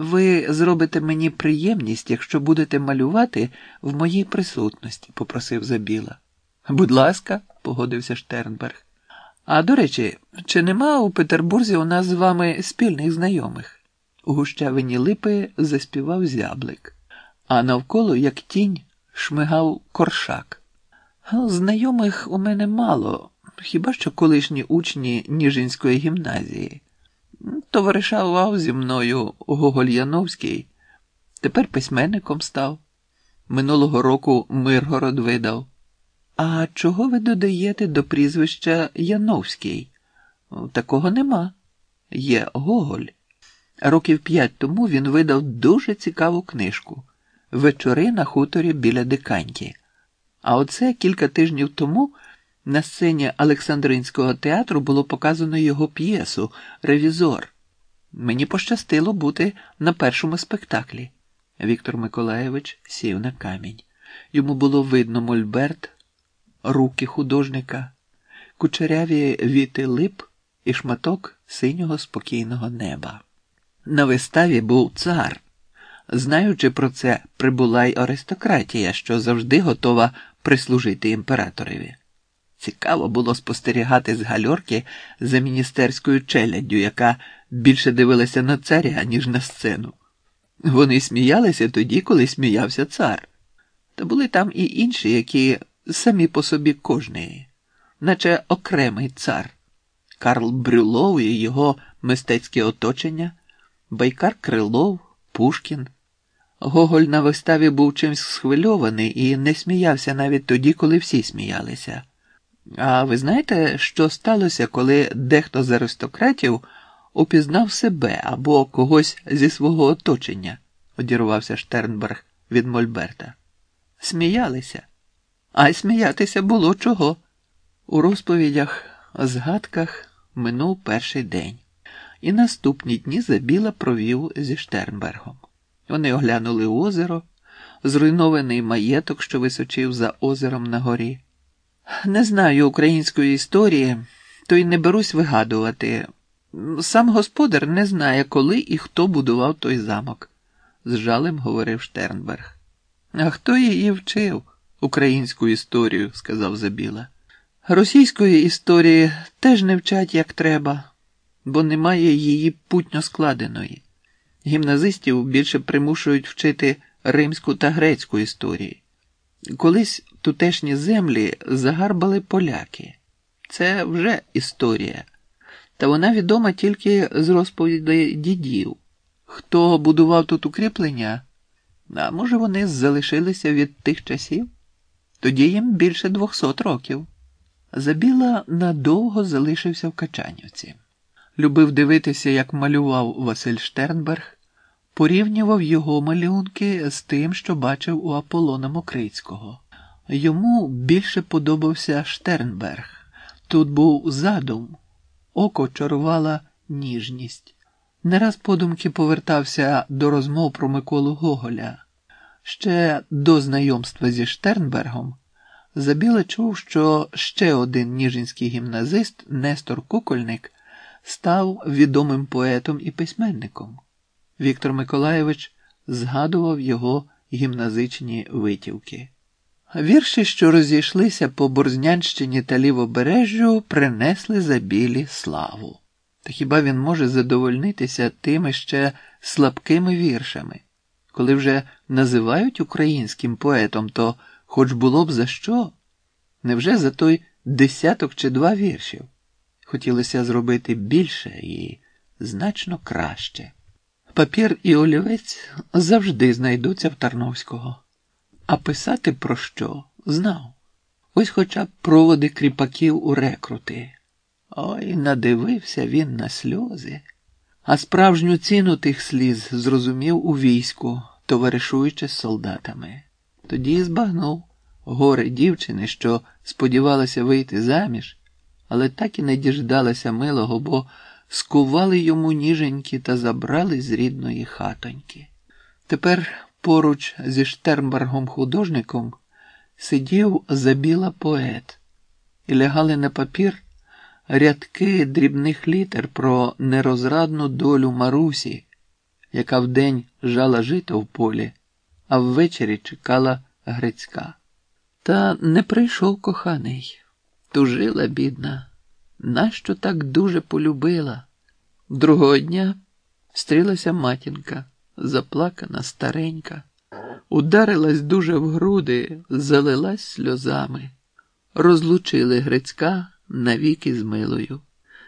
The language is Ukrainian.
Ви зробите мені приємність, якщо будете малювати в моїй присутності, попросив Забіла. Будь ласка, погодився Штернберг. А до речі, чи нема у Петербурзі у нас з вами спільних знайомих? У гущавині липи заспівав зяблик, а навколо, як тінь, шмигав коршак. Знайомих у мене мало, хіба що колишні учні Ніжинської гімназії. Товаришував зі мною Гоголь Яновський, тепер письменником став. Минулого року Миргород видав. А чого ви додаєте до прізвища Яновський? Такого нема. Є Гоголь. Років п'ять тому він видав дуже цікаву книжку Вечори на хуторі біля Диканьки. А оце кілька тижнів тому на сцені Олександринського театру було показано його п'єсу Ревізор. Мені пощастило бути на першому спектаклі. Віктор Миколаєвич сів на камінь. Йому було видно мольберт, руки художника, кучеряві віти лип і шматок синього спокійного неба. На виставі був цар. Знаючи про це, прибула й аристократія, що завжди готова прислужити імператорові. Цікаво було спостерігати з гальорки за міністерською челяддю, яка більше дивилася на царя, ніж на сцену. Вони сміялися тоді, коли сміявся цар. Та були там і інші, які самі по собі кожний, наче окремий цар. Карл Брюлов і його мистецьке оточення, Байкар Крилов, Пушкін. Гоголь на виставі був чимсь схвильований і не сміявся навіть тоді, коли всі сміялися. А ви знаєте, що сталося, коли дехто з аристократів упізнав себе або когось зі свого оточення? одірвався Штернберг від Мольберта. Сміялися, а й сміятися було чого. У розповідях, згадках минув перший день, і наступні дні Забіла провів зі Штернбергом. Вони оглянули озеро, зруйнований маєток, що височив за озером на горі. Не знаю української історії, то й не берусь вигадувати. Сам господар не знає, коли і хто будував той замок, з жалем говорив Штернберг. А хто її вчив? Українську історію, сказав Забіла. Російської історії теж не вчать як треба, бо немає її путньо складеної. Гімназистів більше примушують вчити римську та грецьку історії. Колись тутешні землі загарбали поляки. Це вже історія. Та вона відома тільки з розповідей дідів. Хто будував тут укріплення? А може, вони залишилися від тих часів? Тоді їм більше двохсот років. Забіла надовго залишився в Качанівці. Любив дивитися, як малював Василь Штернберг, порівнював його малюнки з тим, що бачив у Аполлона Мокрицького. Йому більше подобався Штернберг. Тут був задум, око чарувала ніжність. Не раз подумки повертався до розмов про Миколу Гоголя. Ще до знайомства зі Штернбергом Забіле чув, що ще один ніжинський гімназист Нестор Кукольник став відомим поетом і письменником. Віктор Миколаєвич згадував його гімназичні витівки. Вірші, що розійшлися по Борзнянщині та Лівобережжю, принесли забілі славу. Та хіба він може задовольнитися тими ще слабкими віршами? Коли вже називають українським поетом, то хоч було б за що? Невже за той десяток чи два віршів? Хотілося зробити більше і значно краще. Папір і олівець завжди знайдуться в Тарновського. А писати про що знав. Ось хоча б проводи кріпаків у рекрути. Ой, надивився він на сльози, а справжню ціну тих сліз зрозумів у війську, товаришуючи з солдатами. Тоді збагнув горе дівчини, що сподівалася вийти заміж, але так і не діждалася милого, бо скували йому ніженьки та забрали з рідної хатоньки. Тепер поруч зі Штернбергом художником сидів забіла поет, і лягали на папір рядки дрібних літер про нерозрадну долю Марусі, яка вдень жала жито в полі, а ввечері чекала Грицька. Та не прийшов коханий, тужила, бідна, нащо так дуже полюбила. Другого дня стрілася матінка, заплакана, старенька, ударилась дуже в груди, залилась сльозами, розлучили Грицька навіки з милою.